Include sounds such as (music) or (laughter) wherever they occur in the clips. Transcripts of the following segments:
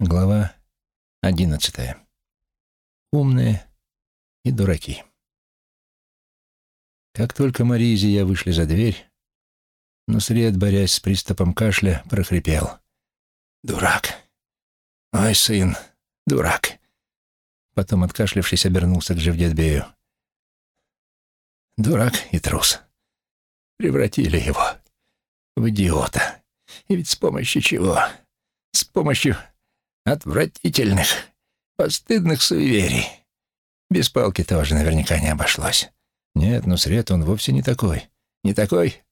Глава одиннадцатая. Умные и дураки. Как только Мария и я вышли за дверь, Нусред, борясь с приступом кашля, прохрипел. «Дурак! Ой, сын, дурак!» Потом, откашлявшись, обернулся к Живдетбею. «Дурак и трус. Превратили его в идиота. И ведь с помощью чего? С помощью Отвратительных, постыдных суеверий. Без палки тоже наверняка не обошлось. Нет, ну Сред он вовсе не такой. Не такой?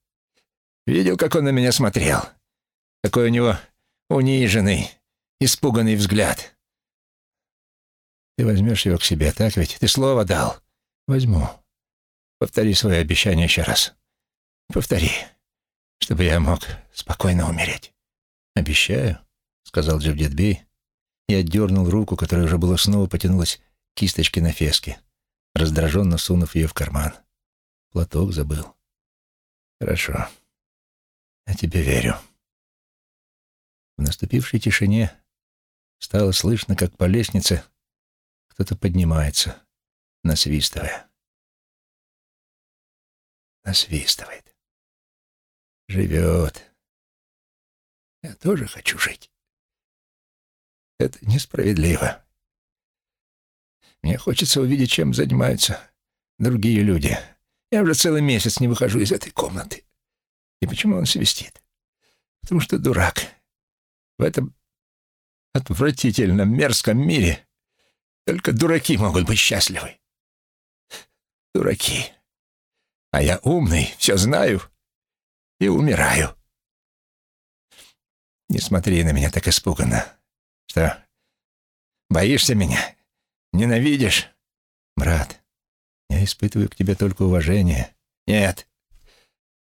Видел, как он на меня смотрел? Какой у него униженный, испуганный взгляд. Ты возьмешь его к себе, так ведь? Ты слово дал. Возьму. Повтори свое обещание еще раз. Повтори, чтобы я мог спокойно умереть. Обещаю, сказал Джавдетбей, и отдернул руку, которая уже было снова потянулась к кисточке на феске, раздраженно сунув ее в карман. Платок забыл. «Хорошо. Я тебе верю». В наступившей тишине стало слышно, как по лестнице кто-то поднимается, насвистывая. Насвистывает. Живет. Я тоже хочу жить. Это несправедливо. Мне хочется увидеть, чем занимаются другие люди. Я уже целый месяц не выхожу из этой комнаты. И почему он свистит? Потому что дурак. В этом отвратительном, мерзком мире только дураки могут быть счастливы. Дураки. А я умный, все знаю и умираю. Не смотри на меня так испуганно. Что, боишься меня? Ненавидишь? Брат, я испытываю к тебе только уважение. Нет,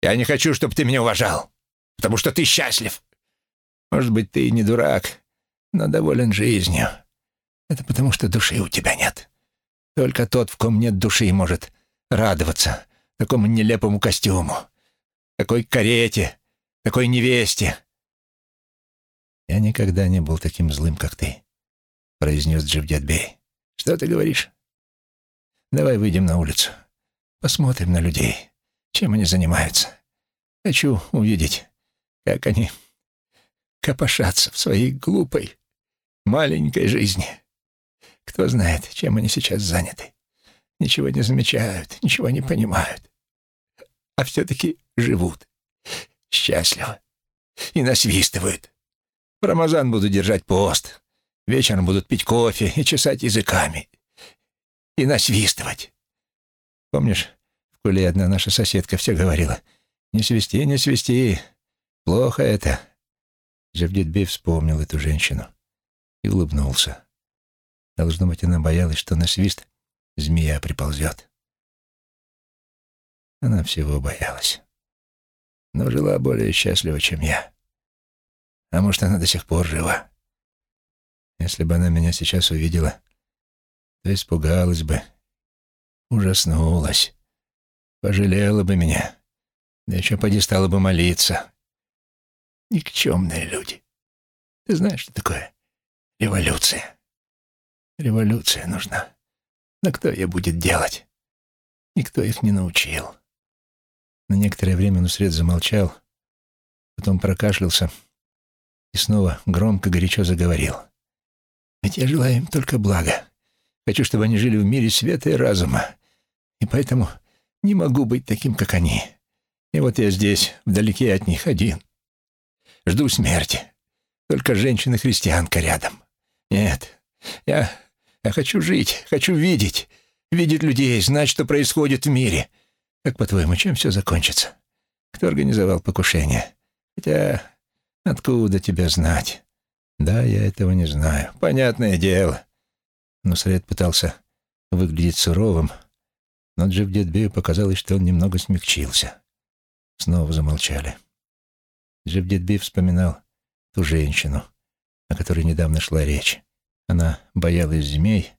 я не хочу, чтобы ты меня уважал, потому что ты счастлив. Может быть, ты и не дурак, но доволен жизнью. Это потому, что души у тебя нет. Только тот, в ком нет души, может радоваться такому нелепому костюму, такой карете, такой невесте, «Я никогда не был таким злым, как ты», — произнес Дживдетбей. «Что ты говоришь? Давай выйдем на улицу. Посмотрим на людей, чем они занимаются. Хочу увидеть, как они копошатся в своей глупой, маленькой жизни. Кто знает, чем они сейчас заняты. Ничего не замечают, ничего не понимают. А все-таки живут счастливо и насвистывают. В Рамазан буду держать пост. Вечером будут пить кофе и чесать языками. И насвистывать. Помнишь, в куле одна наша соседка все говорила, «Не свисти, не свисти. Плохо это». Джавдетбей вспомнил эту женщину и улыбнулся. Должно быть, она боялась, что на свист змея приползет. Она всего боялась. Но жила более счастливо, чем я. А может, она до сих пор жива. Если бы она меня сейчас увидела, то испугалась бы, ужаснулась, пожалела бы меня, да еще поди стала бы молиться. Никчемные люди. Ты знаешь, что такое революция? Революция нужна. Но кто ее будет делать? Никто их не научил. На некоторое время Нусред замолчал, потом прокашлялся — и снова громко, горячо заговорил. «Ведь я желаю им только блага. Хочу, чтобы они жили в мире света и разума. И поэтому не могу быть таким, как они. И вот я здесь, вдалеке от них, один. Жду смерти. Только женщина-христианка рядом. Нет, я, я хочу жить, хочу видеть. Видеть людей, знать, что происходит в мире. Как, по-твоему, чем все закончится? Кто организовал покушение? Хотя Откуда тебе знать? Да, я этого не знаю. Понятное дело. Но Сред пытался выглядеть суровым, но Джевдетбею показалось, что он немного смягчился. Снова замолчали. Джевдетбей вспоминал ту женщину, о которой недавно шла речь. Она боялась змей,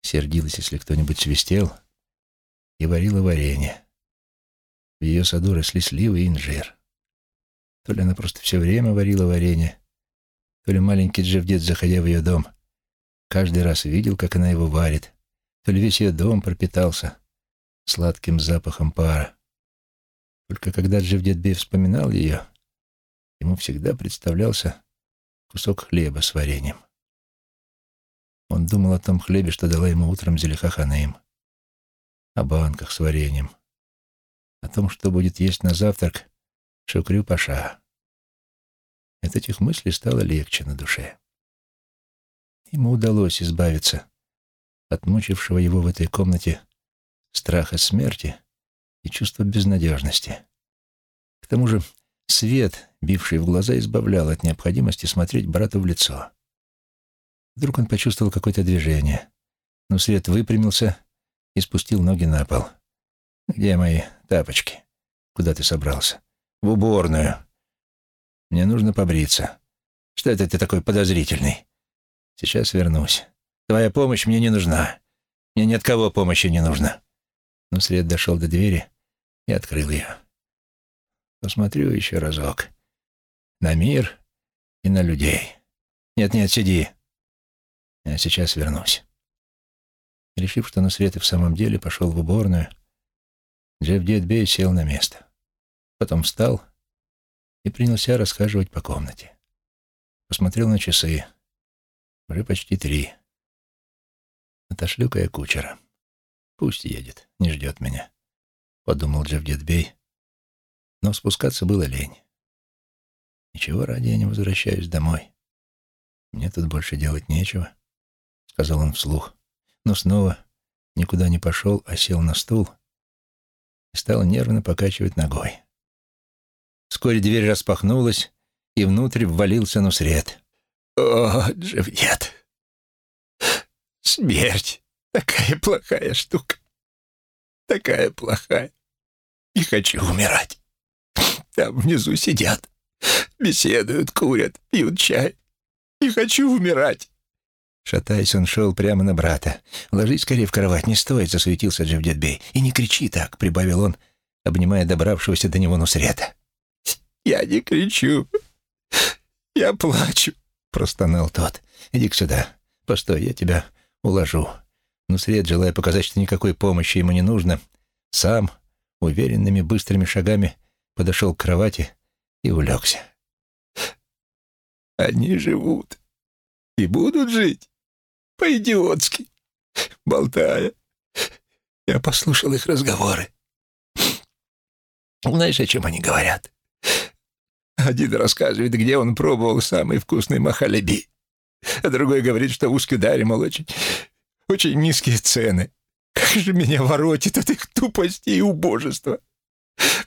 сердилась, если кто-нибудь свистел, и варила варенье. В ее саду росли сливы и инжир. То ли она просто все время варила варенье, То ли маленький Джевдет, заходя в ее дом, каждый раз видел, как она его варит, то ли весь ее дом пропитался сладким запахом пара. Только когда Джевдет Бей вспоминал ее, ему всегда представлялся кусок хлеба с вареньем. Он думал о том хлебе, что дала ему утром Зелиха Ханаим, о банках с вареньем, о том, что будет есть на завтрак Шукрю Паша. От этих мыслей стало легче на душе. Ему удалось избавиться от мучившего его в этой комнате страха смерти и чувства безнадежности. К тому же свет, бивший в глаза, избавлял от необходимости смотреть брату в лицо. Вдруг он почувствовал какое-то движение, но свет выпрямился и спустил ноги на пол. «Где мои тапочки? Куда ты собрался?» «В уборную. Мне нужно побриться. Что это ты такой подозрительный?» «Сейчас вернусь. Твоя помощь мне не нужна. Мне ни от кого помощи не нужно». Но свет дошел до двери и открыл ее. Посмотрю еще разок. На мир и на людей. Нет-нет, сиди. Я сейчас вернусь. Решив, что Нусрет и в самом деле пошел в уборную, Джефф Дедбей сел на место. Потом встал и принялся расхаживать по комнате. Посмотрел на часы. Уже почти три. Отошлю-ка я кучера. Пусть едет, не ждет меня, — подумал Джефф Дедбей. Но спускаться было лень. Ничего ради я не возвращаюсь домой. Мне тут больше делать нечего, — сказал он вслух но снова никуда не пошел, а сел на стул и стал нервно покачивать ногой. Вскоре дверь распахнулась, и внутрь ввалился Нусред. «О, Джавьет! Смерть! Такая плохая штука! Такая плохая! Не хочу умирать! Там внизу сидят, беседуют, курят, пьют чай. Не хочу умирать!» Шатаясь, он шел прямо на брата. «Ложись скорее в кровать, не стоит», — засуетился Джавдетбей. «И не кричи так», — прибавил он, обнимая добравшегося до него Нусрета. «Я не кричу. Я плачу», — простонал тот. иди сюда. Постой, я тебя уложу». Нусрет, желая показать, что никакой помощи ему не нужно, сам уверенными быстрыми шагами подошел к кровати и улегся. «Они живут и будут жить», по-идиотски, болтая. Я послушал их разговоры. Знаешь, о чем они говорят? Один рассказывает, где он пробовал самый вкусный махалеби, а другой говорит, что в Ускюдаре, мол, очень, очень низкие цены. Как же меня воротит от их тупости и убожества.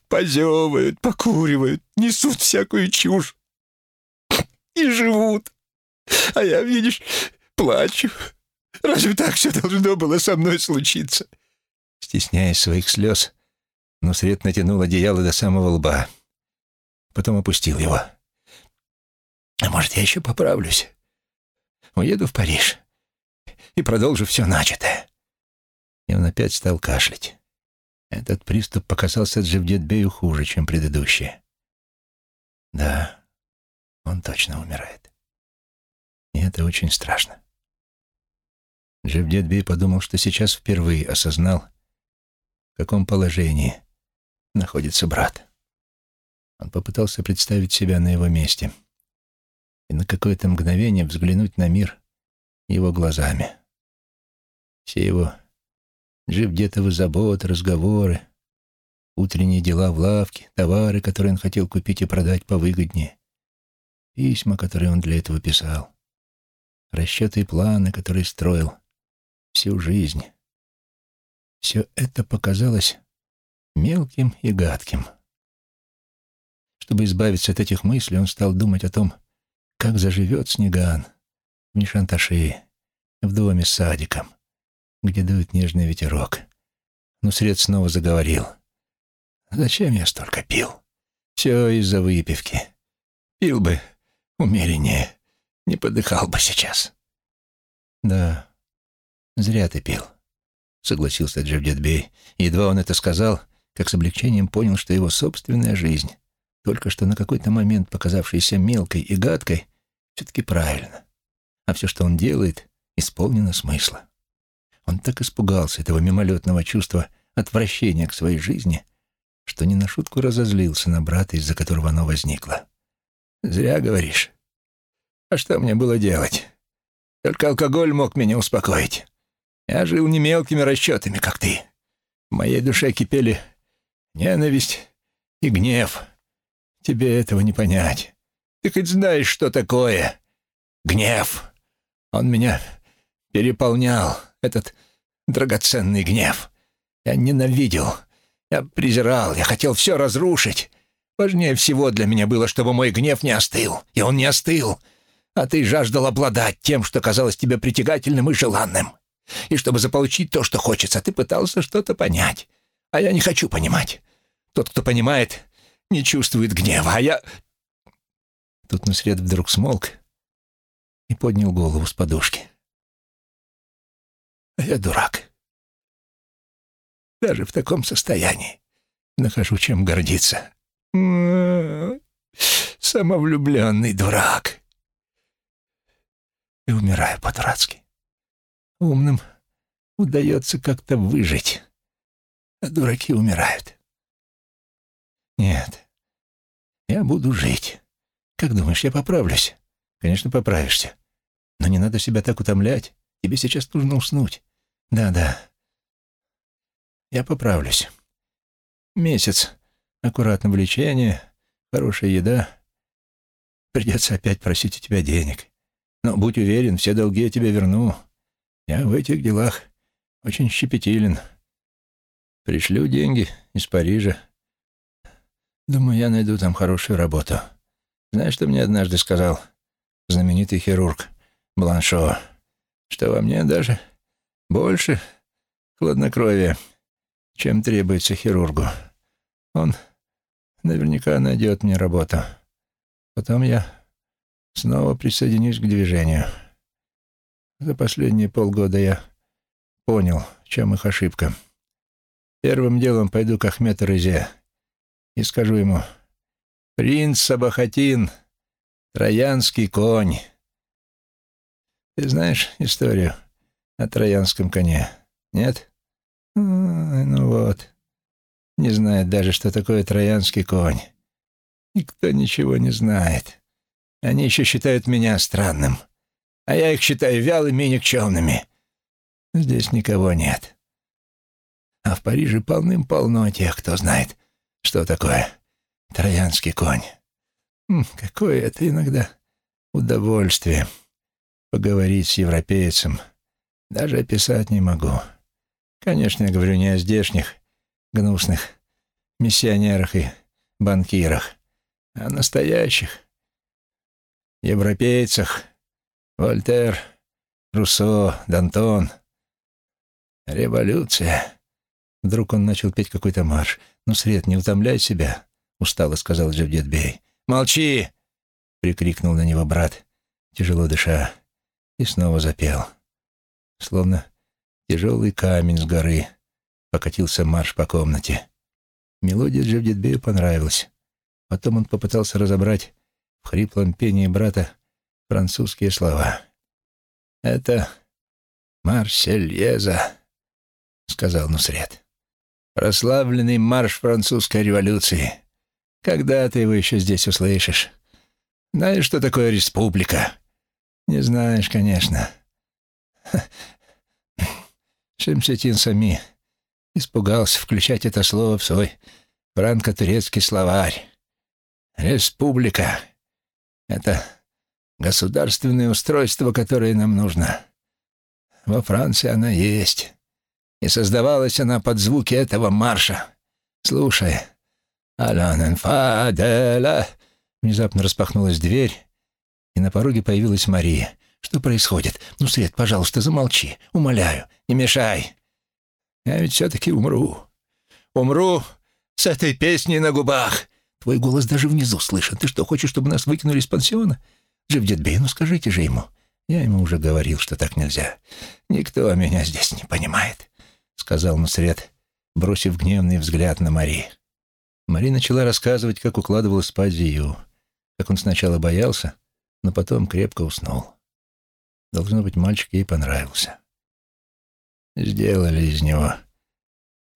Позевывают, покуривают, несут всякую чушь и живут. А я, видишь, плачу. Разве так все должно было со мной случиться?» Стесняясь своих слез, Нусрет натянул одеяло до самого лба. Потом опустил его. «А может, я еще поправлюсь? Уеду в Париж и продолжу все начатое». И он опять стал кашлять. Этот приступ показался Джевдетбею хуже, чем предыдущие. Да, он точно умирает. И это очень страшно. Джевдетбей подумал, что сейчас впервые осознал, в каком положении находится брат. Он попытался представить себя на его месте и на какое-то мгновение взглянуть на мир его глазами. Все его Джевдетовы заботы, разговоры, утренние дела в лавке, товары, которые он хотел купить и продать повыгоднее, письма, которые он для этого писал, расчеты и планы, которые строил — всю жизнь. Все это показалось мелким и гадким. Чтобы избавиться от этих мыслей, он стал думать о том, как заживет Снеган в Нишанташи, в доме с садиком, где дует нежный ветерок. Но Сред снова заговорил. «Зачем я столько пил? Все из-за выпивки. Пил бы умереннее, не подыхал бы сейчас». «Да, «Зря ты пил», — согласился Джавдетбей. Едва он это сказал, как с облегчением понял, что его собственная жизнь, только что на какой-то момент показавшаяся мелкой и гадкой, все-таки правильно. А все, что он делает, исполнено смысла. Он так испугался этого мимолетного чувства отвращения к своей жизни, что не на шутку разозлился на брата, из-за которого оно возникло. «Зря говоришь. А что мне было делать? Только алкоголь мог меня успокоить. Я жил не мелкими расчетами, как ты. В моей душе кипели ненависть и гнев. Тебе этого не понять. Ты хоть знаешь, что такое гнев? Он меня переполнял, этот драгоценный гнев. Я ненавидел, я презирал, я хотел все разрушить. Важнее всего для меня было, чтобы мой гнев не остыл, и он не остыл. А ты жаждал обладать тем, что казалось тебе притягательным и желанным. И чтобы заполучить то, что хочется, ты пытался что-то понять. А я не хочу понимать. Тот, кто понимает, не чувствует гнева, а я...» Тут Нусред вдруг смолк и поднял голову с подушки. «А я дурак. Даже в таком состоянии нахожу чем гордиться. Самовлюбленный дурак. И умираю по-дурацки. Умным удается как-то выжить, а дураки умирают. Нет, я буду жить. Как думаешь, я поправлюсь? Конечно, поправишься. Но не надо себя так утомлять. Тебе сейчас нужно уснуть. Да-да. Я поправлюсь. Месяц. Аккуратно лечение, хорошая еда. Придется опять просить у тебя денег. Но будь уверен, все долги я тебе верну. Я в этих делах очень щепетилен. Пришлю деньги из Парижа. Думаю, я найду там хорошую работу. Знаешь, что мне однажды сказал знаменитый хирург Бланшо? Что во мне даже больше хладнокровия, чем требуется хирургу. Он наверняка найдет мне работу. Потом я снова присоединюсь к движению. За последние полгода я понял, в чем их ошибка. Первым делом пойду к Ахмету Резе и скажу ему «Принц Сабахатин, троянский конь». Ты знаешь историю о троянском коне? Нет? ну вот. Не знает даже, что такое троянский конь. Никто ничего не знает. Они еще считают меня странным, а я их считаю вялыми и никчемными. Здесь никого нет. А в Париже полным-полно тех, кто знает, что такое троянский конь. Какое это иногда удовольствие поговорить с европейцем. Даже описать не могу. Конечно, я говорю не о здешних, гнусных миссионерах и банкирах, а настоящих европейцах. Вольтер, Руссо, Д'Антон. Революция. Вдруг он начал петь какой-то марш. «Ну, Свет, не утомляй себя», — устало сказал Джавдетбей. «Молчи!» — прикрикнул на него брат, тяжело дыша, и снова запел. Словно тяжелый камень с горы покатился марш по комнате. Мелодия Джавдетбею понравилась. Потом он попытался разобрать в хриплом пении брата французские слова. «Это Марсельеза», — сказал Нусред. Прославленный марш французской революции. Когда ты его еще здесь услышишь? Знаешь, что такое республика? Не знаешь, конечно. (laughs) Шемсетин Сами испугался включать это слово в свой франко-турецкий словарь. Республика — это государственное устройство, которое нам нужно. Во Франции она есть. И создавалась она под звуки этого марша. Слушай. «Алан фадела...» Внезапно распахнулась дверь, и на пороге появилась Мария. «Что происходит? Ну, Свет, пожалуйста, замолчи. Умоляю, не мешай. Я ведь все-таки умру. Умру с этой песней на губах. Твой голос даже внизу слышен. Ты что, хочешь, чтобы нас выкинули из пансиона? Джевдетбей, ну скажите же ему. Я ему уже говорил, что так нельзя. Никто меня здесь не понимает сказал Нусред, бросив гневный взгляд на Мари. Мари начала рассказывать, как укладывала спать Зию, как он сначала боялся, но потом крепко уснул. Должно быть, мальчик ей понравился. «Сделали из него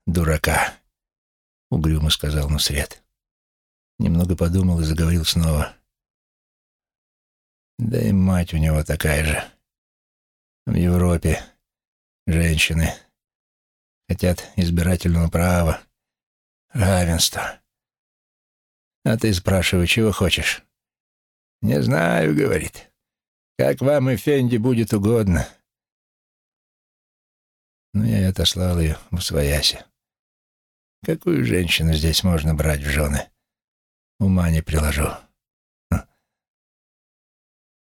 дурака», — угрюмо сказал Нусред. Немного подумал и заговорил снова. «Да и мать у него такая же. В Европе женщины хотят избирательного права, равенства. А ты спрашивай, чего хочешь?» «Не знаю», — говорит. «Как вам, Эфенди, будет угодно». Ну, я и отослал ее в свояси. Какую женщину здесь можно брать в жены? Ума не приложу. Хм.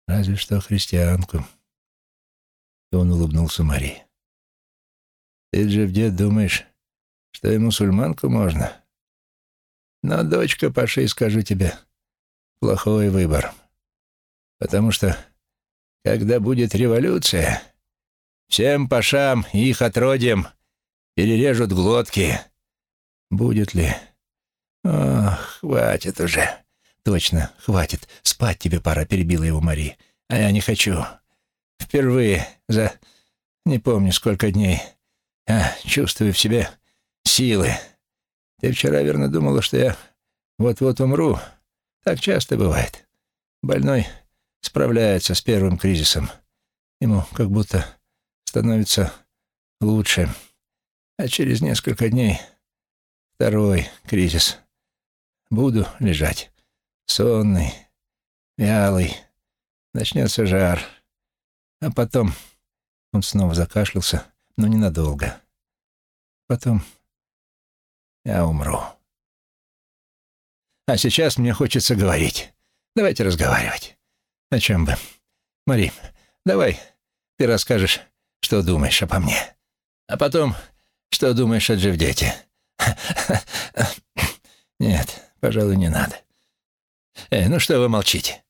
Разве что христианку. И он улыбнулся Мари. Ты же дед думаешь, что и мусульманку можно? Но, дочка, поши, скажу тебе, плохой выбор. Потому что, когда будет революция, всем пашам и их отродьям перережут глотки. Будет ли? Ох, хватит уже. Точно, хватит. Спать тебе пора, перебила его Мари. А я не хочу. Впервые за... не помню сколько дней. А, чувствую в себе силы. Ты вчера, верно, думала, что я вот-вот умру. Так часто бывает. Больной справляется с первым кризисом. Ему как будто становится лучше. А через несколько дней второй кризис. Буду лежать, сонный, вялый. Начнется жар. А потом... Он снова закашлялся, но ненадолго. Потом я умру. А сейчас мне хочется говорить. Давайте разговаривать. О чем бы? Мари, давай ты расскажешь, что думаешь обо мне. А потом, что думаешь о Джевдете. Нет, пожалуй, не надо. Эй, ну что вы молчите?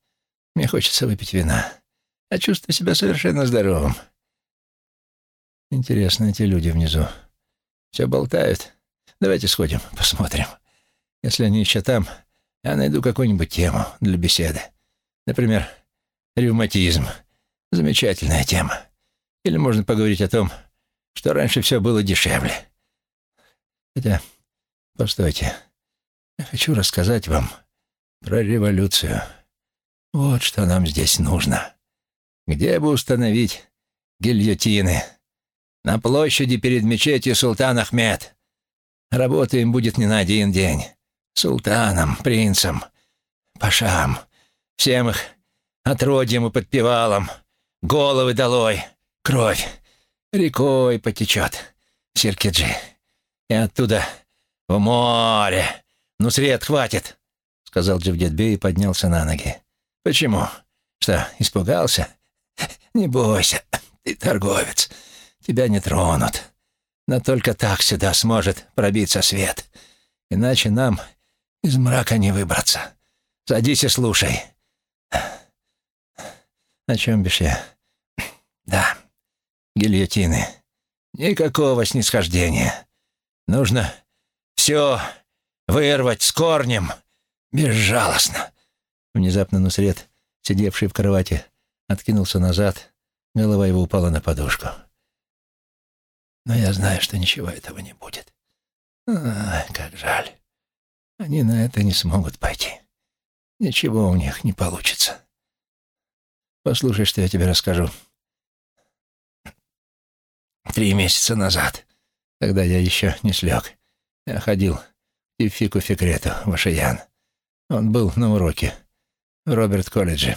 Мне хочется выпить вина. А чувствую себя совершенно здоровым. Интересно, эти люди внизу все болтают. Давайте сходим, (laughs) посмотрим. Если они еще там, я найду какую-нибудь тему для беседы. Например, ревматизм. Замечательная тема. Или можно поговорить о том, что раньше все было дешевле. Хотя, постойте, я хочу рассказать вам про революцию. Вот что нам здесь нужно. Где бы установить гильотины? На площади перед мечетью Султан Ахмед. Работаем будет не на один день. Султаном, принцем, пашам, всем их отродьям и подпевалам. Головы долой, кровь рекой потечет Сиркиджи. И оттуда в море. Ну, сред хватит, — сказал Джавдетбей и поднялся на ноги. Почему? Что, испугался? (laughs) Не бойся, ты торговец тебя не тронут. Но только так сюда сможет пробиться свет. Иначе нам из мрака не выбраться. Садись и слушай. О чем бишь я? Да, гильотины. Никакого снисхождения. Нужно все вырвать с корнем, безжалостно. Внезапно Нусред, сидевший в кровати, откинулся назад, голова его упала на подушку. Но я знаю, что ничего этого не будет. А, как жаль. Они на это не смогут пойти. Ничего у них не получится. Послушай, что я тебе расскажу. Три месяца назад, когда я еще не слег, я ходил и Фику Фикрету в Ашиян. Он был на уроке в Роберт-колледже.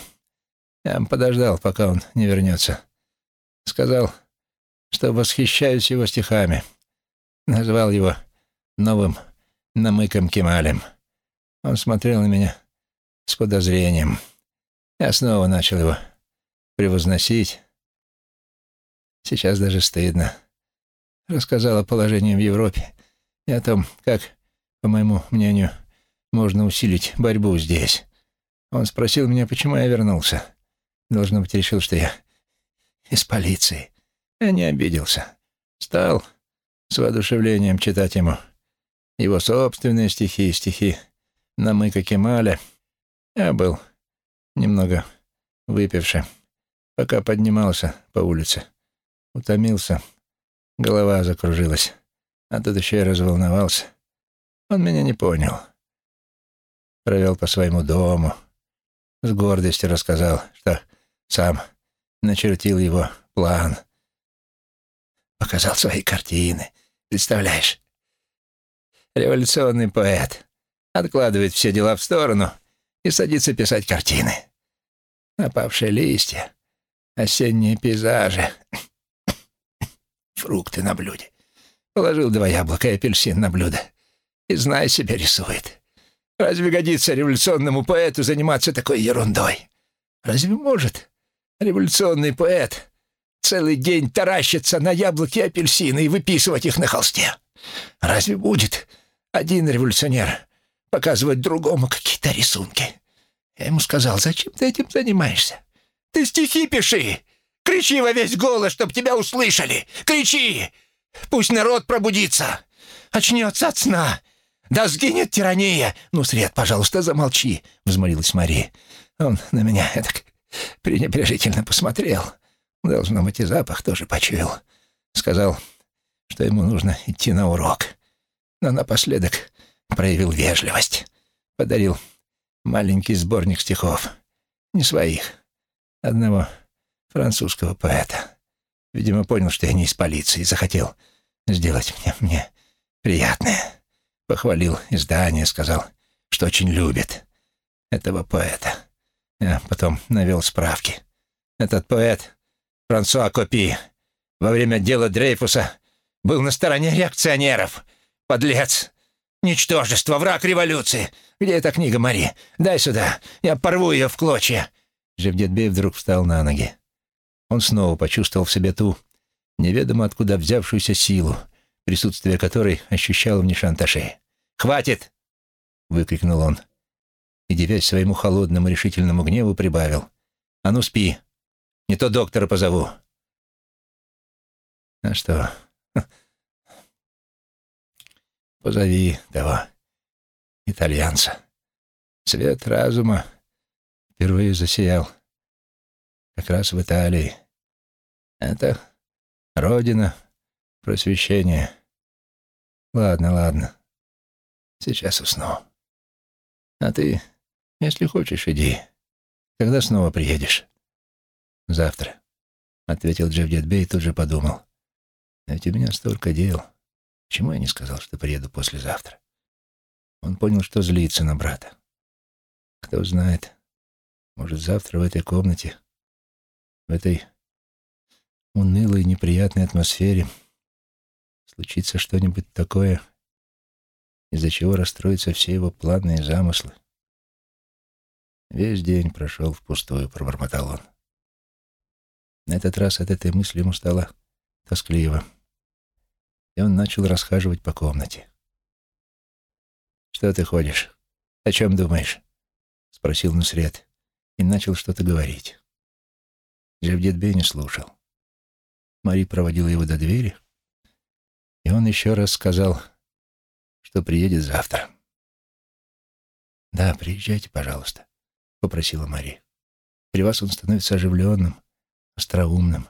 Я подождал, пока он не вернется. Сказал, что восхищаюсь его стихами. Назвал его новым намыком Кемалем. Он смотрел на меня с подозрением. Я снова начал его превозносить. Сейчас даже стыдно. Рассказал о положении в Европе и о том, как, по моему мнению, можно усилить борьбу здесь. Он спросил меня, почему я вернулся. Должно быть, решил, что я из полиции. Я не обиделся. Стал с воодушевлением читать ему его собственные стихи и стихи Намыка Кемаля. Я был немного выпивши, пока поднимался по улице. Утомился, голова закружилась, а тут еще и разволновался. Он меня не понял. Провел по своему дому, с гордостью рассказал, что сам начертил его план. Показал свои картины. Представляешь? Революционный поэт откладывает все дела в сторону и садится писать картины. Опавшие листья, осенние пейзажи, (coughs) фрукты на блюде. Положил два яблока и апельсин на блюдо. И, знай себе, рисует. Разве годится революционному поэту заниматься такой ерундой? Разве может революционный поэт целый день таращиться на яблоки и апельсины и выписывать их на холсте? Разве будет один революционер показывать другому какие-то рисунки? Я ему сказал, зачем ты этим занимаешься? Ты стихи пиши! Кричи во весь голос, чтоб тебя услышали! Кричи! Пусть народ пробудится! Очнется от сна! Да сгинет тирания! Ну, Свет, пожалуйста, замолчи!» — взмолилась Мария. Он на меня так пренебрежительно посмотрел. Должно быть, и запах тоже почуял. Сказал, что ему нужно идти на урок. Но напоследок проявил вежливость. Подарил маленький сборник стихов. Не своих. Одного французского поэта. Видимо, понял, что я не из полиции, захотел сделать мне, мне приятное. Похвалил издание, сказал, что очень любит этого поэта. Я потом навел справки. Этот поэт, Франсуа Копи, во время дела Дрейфуса был на стороне реакционеров. Подлец! Ничтожество, враг революции! Где эта книга, Мари? Дай сюда, я порву ее в клочья!» Жевдетбей вдруг встал на ноги. Он снова почувствовал в себе ту неведомо откуда взявшуюся силу, присутствие которой ощущал в Нишанташе. «Хватит!» — выкрикнул он. И, девясь своему холодному решительному гневу, прибавил. «А ну спи! Не то доктора позову!» «А что? Позови того итальянца. Свет разума впервые засиял. Как раз в Италии. Это родина просвещения. Ладно, ладно. Сейчас усну. А ты, если хочешь, иди. Когда снова приедешь? Завтра, — ответил Джавдетбей и тут же подумал. А ведь у меня столько дел. Почему я не сказал, что приеду послезавтра? Он понял, что злится на брата. Кто знает, может, завтра в этой комнате, в этой унылой, неприятной атмосфере случится что-нибудь такое, из-за чего расстроятся все его планы и замыслы. Весь день прошел впустую, пробормотал он. На этот раз от этой мысли ему стало тоскливо, и он начал расхаживать по комнате. «Что ты ходишь? О чем думаешь?» — спросил Нусред и начал что-то говорить. Джавдетбей не слушал. Мари проводила его до двери, и он еще раз сказал, что приедет завтра. «Да, приезжайте, пожалуйста», — попросила Мари. «При вас он становится оживленным, остроумным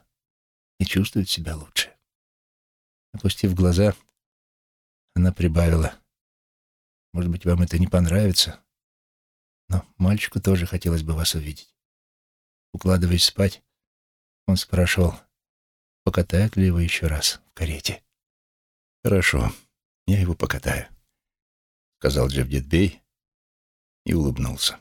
и чувствует себя лучше». Опустив глаза, она прибавила. «Может быть, вам это не понравится, но мальчику тоже хотелось бы вас увидеть». Укладываясь спать, он спрашивал, покатают ли его еще раз в карете. «Хорошо, я его покатаю», — сказал Джавдетбей и улыбнулся.